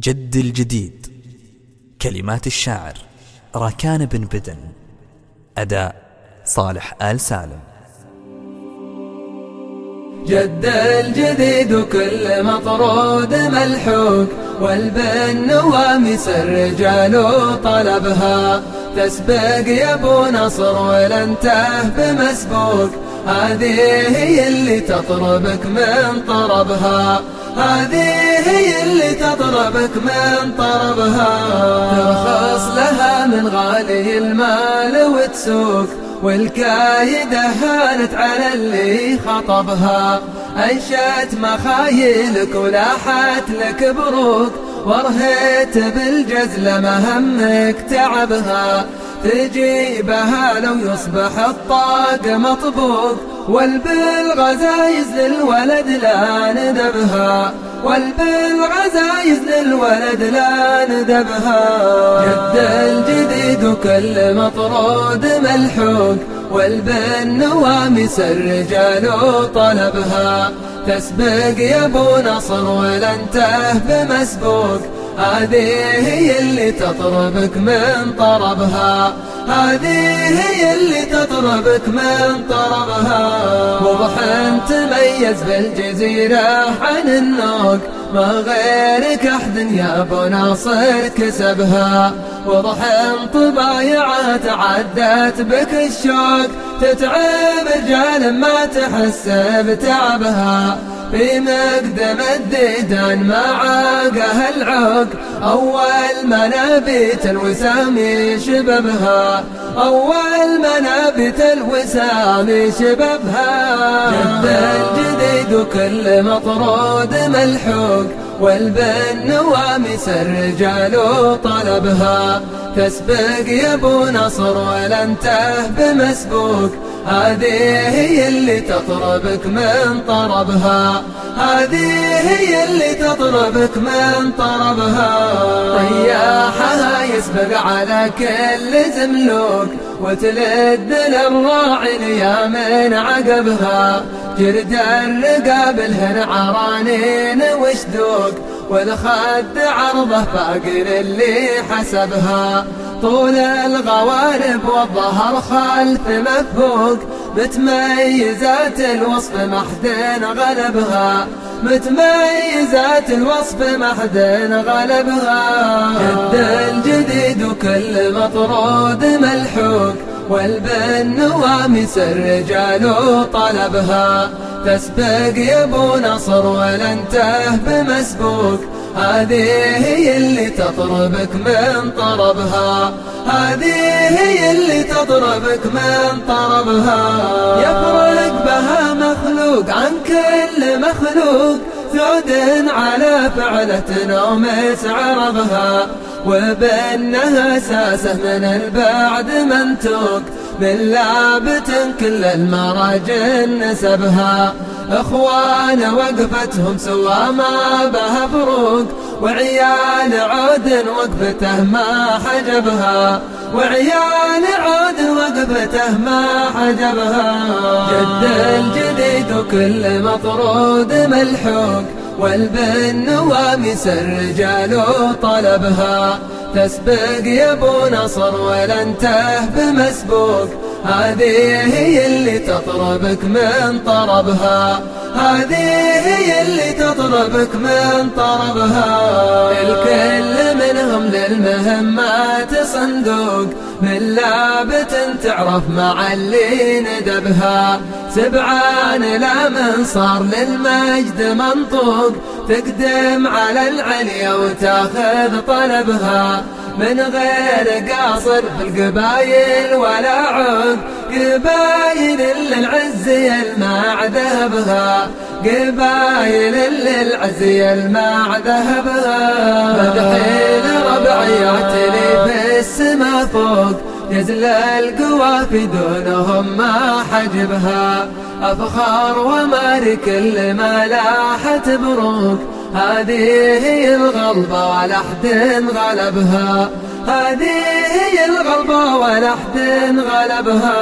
جد الجديد. كلمات الشاعر. راكان بن بدن. أداء صالح آل سالم. جد الجديد وكل مطرود ملحوق والبن وامس الرجال طلبها. تسبق يا أبو نصر ولن بمسبوق. هذه هي اللي تطربك من طربها. هذه هي اللي تطربك من طربها ترخص لها من غالي المال وتسوق والكايدة هانت على اللي خطبها. أنشأت مخايلك ولاحت لك بروك ورهيت بالجزل مهمك تعبها. تجيبها لو يصبح الطاق مطبوق والبالغزايز للولد لا ندبها. والبالغزايز للولد لا ندبها. جد الجديد وكل مطرود ملحوق والبن وامس الرجال طلبها. تسبق يا ابو نصر ولنته بمسبوق هذه هي اللي تطربك من طربها. هذه هي اللي تطربك من طربها. وضح تميز بالجزيرة عن النوق ما غيرك أحد يا أبو ناصر كسبها. وضح طبايعها تعدت بك الشوق تتعب رجال ما تحس بتعبها في مقدم الديدان ما عاقه العوق. أول منابت الوسام شببها أول منابت الوسام شببها جد الجديد وكل مطرود ملحوق. والبن وامس الرجال طلبها تسبق يا أبو نصر ولنته بمسبوق هذه هي اللي تطربك من طربها. هذه هي اللي تطربك من طربها. طياحها يسبق على كل زملوك وتلد للراعي يا من عقبها. جرد الرقاب الهن عرانين وشدوك والخد عرضه فاقر اللي حسبها. طول الغوارب والظهر خلف مفوق متميزات الوصف محدين غلبها متميزات الوصف محدين غلبها. جد الجديد وكل مطرود ملحوق والبن وامس الرجال طلبها تسبق يا ابو نصر ولنته بمسبوق هذه هي اللي تطربك من طربها. هذه هي اللي تضربك من طربها. يفرق بها مخلوق عن كل مخلوق. ثعد على فعلة نومس عربها وبأنها ساسة من البعد منتوق. من لابت كل المراجل نسبها. إخوان وقفتهم سوا ما بها فروق. وعيال عود وقفته ما حجبها. وعيال عود وقفته ما حجبها. جد الجديد وكل مطرود ملحوق. والبن وامس الرجال طلبها. تسبق يا أبو نصر ولنته بمسبوق هذه هي اللي تطربك من طربها. هذه هي اللي تطربك من طربها. الكل منهم للمهمات صندوق. من لابت تعرف مع اللي ندبها. سبعان لا من صار للمجد منطوق. تقدم على العليا وتاخذ طلبها. من غير قاصر في القبايل ولا عود قبايل للعز يلمع ذهبها. قبايل للعز يلمع ذهبها. مدحين ربعيات لي في السما فوق يزل القوافي دونهم ما حجبها. أفخار ومار كل ما لاحت بروك. هذه هي الغلبة ولا أحد غلبها. هذه هي الغلبة ولا أحد غلبها.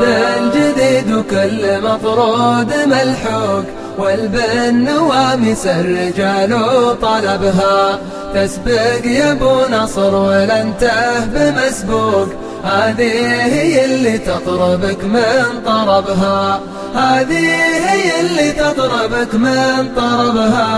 جد جديد وكل مطرود ملحوق والبن وامس الرجال طلبها. تسبق يا أبو نصر ولن بمسبوق هذه هي اللي تطربك من طربها. هذه هي اللي تطربك من طربها.